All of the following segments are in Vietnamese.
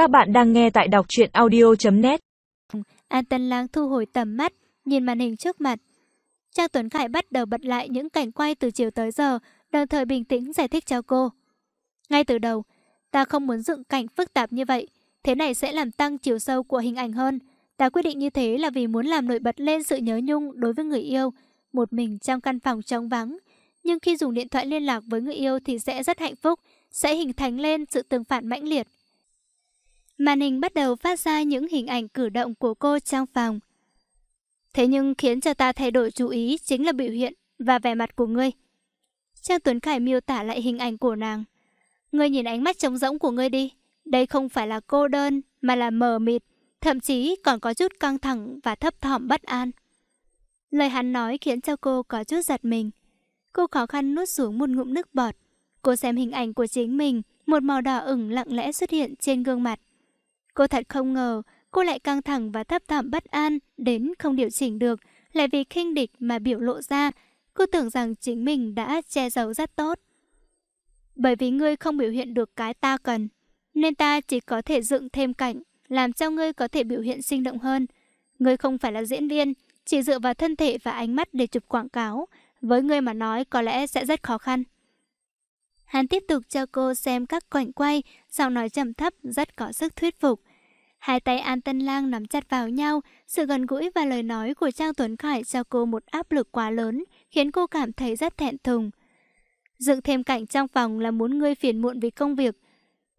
Các bạn đang nghe tại đọc truyện audio.net An Tân Lang thu hồi tầm mắt, nhìn màn hình trước mặt. Trang Tuấn Khải bắt đầu bật lại những cảnh quay từ chiều tới giờ, đồng thời bình tĩnh giải thích cho cô. Ngay từ đầu, ta không muốn dựng cảnh phức tạp như vậy. Thế này sẽ làm tăng chiều sâu của hình ảnh hơn. Ta quyết định như thế là vì muốn làm nổi bật lên sự nhớ nhung đối với người yêu, một mình trong căn phòng trống vắng. Nhưng khi dùng điện thoại liên lạc với người yêu thì sẽ rất hạnh phúc, sẽ hình thành lên sự tương phản mãnh liệt. Màn hình bắt đầu phát ra những hình ảnh cử động của cô trong phòng. Thế nhưng khiến cho ta thay đổi chú ý chính là biểu hiện và vẻ mặt của ngươi. Trang Tuấn Khải miêu tả lại hình ảnh của nàng. Ngươi nhìn ánh mắt trống rỗng của ngươi đi. Đây không phải là cô đơn, mà là mờ mịt, thậm chí còn có chút căng thẳng và thấp thỏm bất an. Lời hắn nói khiến cho cô có chút giật mình. Cô khó khăn nuốt xuống một ngụm nước bọt. Cô xem hình ảnh của chính mình, một màu đỏ ửng lặng lẽ xuất hiện trên gương mặt. Cô thật không ngờ, cô lại căng thẳng và thấp thỏm bất an, đến không điều chỉnh được, lại vì khinh địch mà biểu lộ ra. Cô tưởng rằng chính mình đã che giấu rất tốt. Bởi vì ngươi không biểu hiện được cái ta cần, nên ta chỉ có thể dựng thêm cảnh, làm cho ngươi có thể biểu hiện sinh động hơn. Ngươi không phải là diễn viên, chỉ dựa vào thân thể và ánh mắt để chụp quảng cáo. Với ngươi mà nói có lẽ sẽ rất khó khăn. Hắn tiếp tục cho cô xem các quảnh quay, giọng nói trầm thấp rất có sức thuyết phục. Hai tay An Tân Lang nắm chặt vào nhau, sự gần gũi và lời nói của Trang Tuấn Khải cho cô một áp lực quá lớn, khiến cô cảm thấy rất thẹn thùng. Dựng thêm cảnh trong phòng là muốn ngươi phiền muộn vì công việc,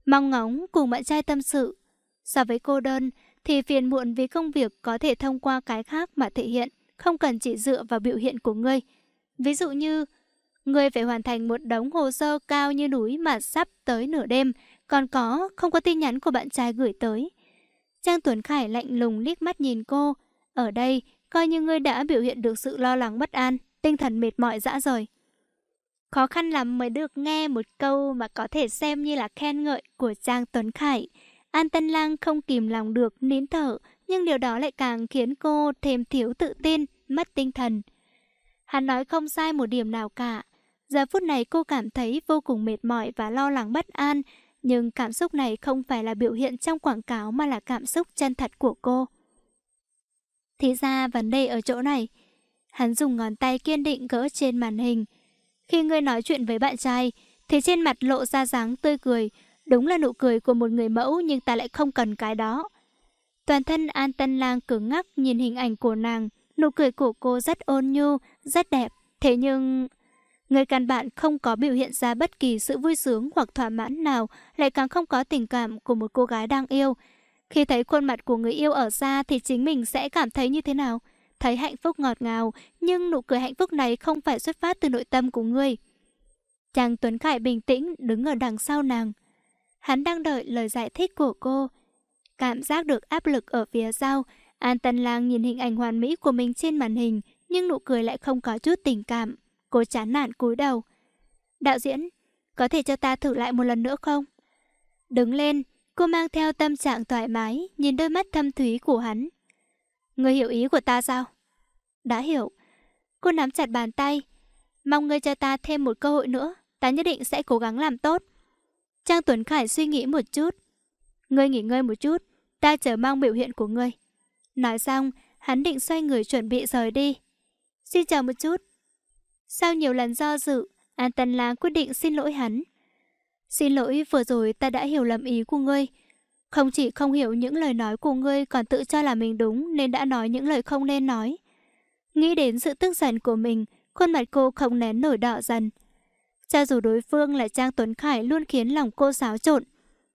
mong ngóng cùng bạn trai tâm sự. So với cô đơn, thì phiền muộn vì công việc có thể thông qua cái khác mà thể hiện, không cần chỉ dựa vào biểu hiện của ngươi. Ví dụ như, ngươi phải hoàn thành một đống hồ sơ cao như núi mà sắp tới nửa đêm, còn có không có tin nhắn của bạn trai gửi tới. Trang Tuấn Khải lạnh lùng liếc mắt nhìn cô. Ở đây, coi như ngươi đã biểu hiện được sự lo lắng bất an, tinh thần mệt mỏi dã rời. Khó khăn lắm mới được nghe một câu mà có thể xem như là khen ngợi của Trang Tuấn Khải. An Tân Lang không kìm lòng được nín thở, nhưng điều đó lại càng khiến cô thêm thiếu tự tin, mất tinh thần. Hắn nói không sai một điểm nào cả. Giờ phút này cô cảm thấy vô cùng mệt mỏi và lo lắng bất an, nhưng cảm xúc này không phải là biểu hiện trong quảng cáo mà là cảm xúc chân thật của cô. Thì ra vấn đề ở chỗ này. Hắn dùng ngón tay kiên định gỡ trên màn hình. Khi ngươi nói chuyện với bạn trai, thì trên mặt lộ ra dáng tươi cười. Đúng là nụ cười của một người mẫu nhưng ta lại không cần cái đó. Toàn thân An Tân Lang cứng ngắc nhìn hình ảnh của nàng. Nụ cười của cô rất ôn nhu, rất đẹp. Thế nhưng... Người căn bạn không có biểu hiện ra bất kỳ sự vui sướng hoặc thỏa mãn nào, lại càng không có tình cảm của một cô gái đang yêu. Khi thấy khuôn mặt của người yêu ở xa thì chính mình sẽ cảm thấy như thế nào? Thấy hạnh phúc ngọt ngào, nhưng nụ cười hạnh phúc này không phải xuất phát từ nội tâm của ngươi. Chàng Tuấn Khải bình tĩnh đứng ở đằng sau nàng. Hắn đang đợi lời giải thích của cô. Cảm giác được áp lực ở phía sau, An Tân Lang nhìn hình ảnh hoàn mỹ của mình trên màn hình, nhưng nụ cười lại không có chút tình cảm. Cô chán nản cúi đầu. Đạo diễn, có thể cho ta thử lại một lần nữa không? Đứng lên, cô mang theo tâm trạng thoải mái, nhìn đôi mắt thâm thúy của hắn. Người hiểu ý của ta sao? Đã hiểu. Cô nắm chặt bàn tay. Mong ngươi cho ta thêm một cơ hội nữa, ta nhất định sẽ cố gắng làm tốt. Trang Tuấn Khải suy nghĩ một chút. Ngươi nghỉ ngơi một chút, ta chờ mong biểu hiện của ngươi. Nói xong, hắn định xoay người chuẩn bị rời đi. Xin chào một chút. Sau nhiều lần do dự, An Tân Lang quyết định xin lỗi hắn. Xin lỗi vừa rồi ta đã hiểu lầm ý của ngươi. Không chỉ không hiểu những lời nói của ngươi còn tự cho là mình đúng nên đã nói những lời không nên nói. Nghĩ đến sự tức giận của mình, khuôn mặt cô không nén nổi đỏ dần. Cho dù đối phương là Trang Tuấn Khải luôn khiến lòng cô xáo trộn,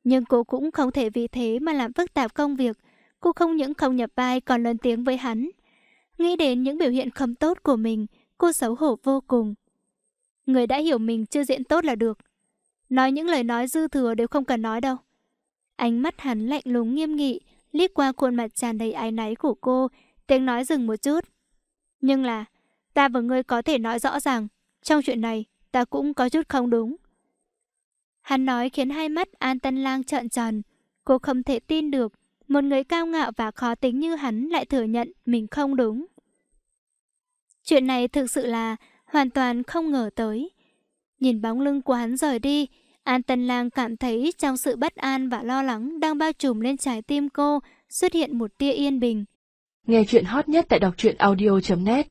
nhưng cô cũng không thể vì thế mà làm phức tạp công việc. Cô không những không nhập vai còn lớn tiếng với hắn. Nghĩ đến những biểu hiện không tốt của mình, cô xấu hổ vô cùng. Người đã hiểu mình chưa diễn tốt là được. Nói những lời nói dư thừa đều không cần nói đâu. Ánh mắt hắn lạnh lùng nghiêm nghị, liếc qua khuôn mặt tràn đầy ái náy của cô, tiếng nói dừng một chút. Nhưng là, ta và ngươi có thể nói rõ ràng, trong chuyện này, ta cũng có chút không đúng. Hắn nói khiến hai mắt An Tân Lang trợn tròn. Cô không thể tin được, một người cao ngạo và khó tính như hắn lại thừa nhận mình không đúng. Chuyện này thực sự là hoàn toàn không ngờ tới. Nhìn bóng lưng của hắn rời đi, An Tân Lang cảm thấy trong sự bất an và lo lắng đang bao trùm lên trái tim cô xuất hiện một tia yên bình. Nghe chuyện hot nhất tại đọc truyện audio.net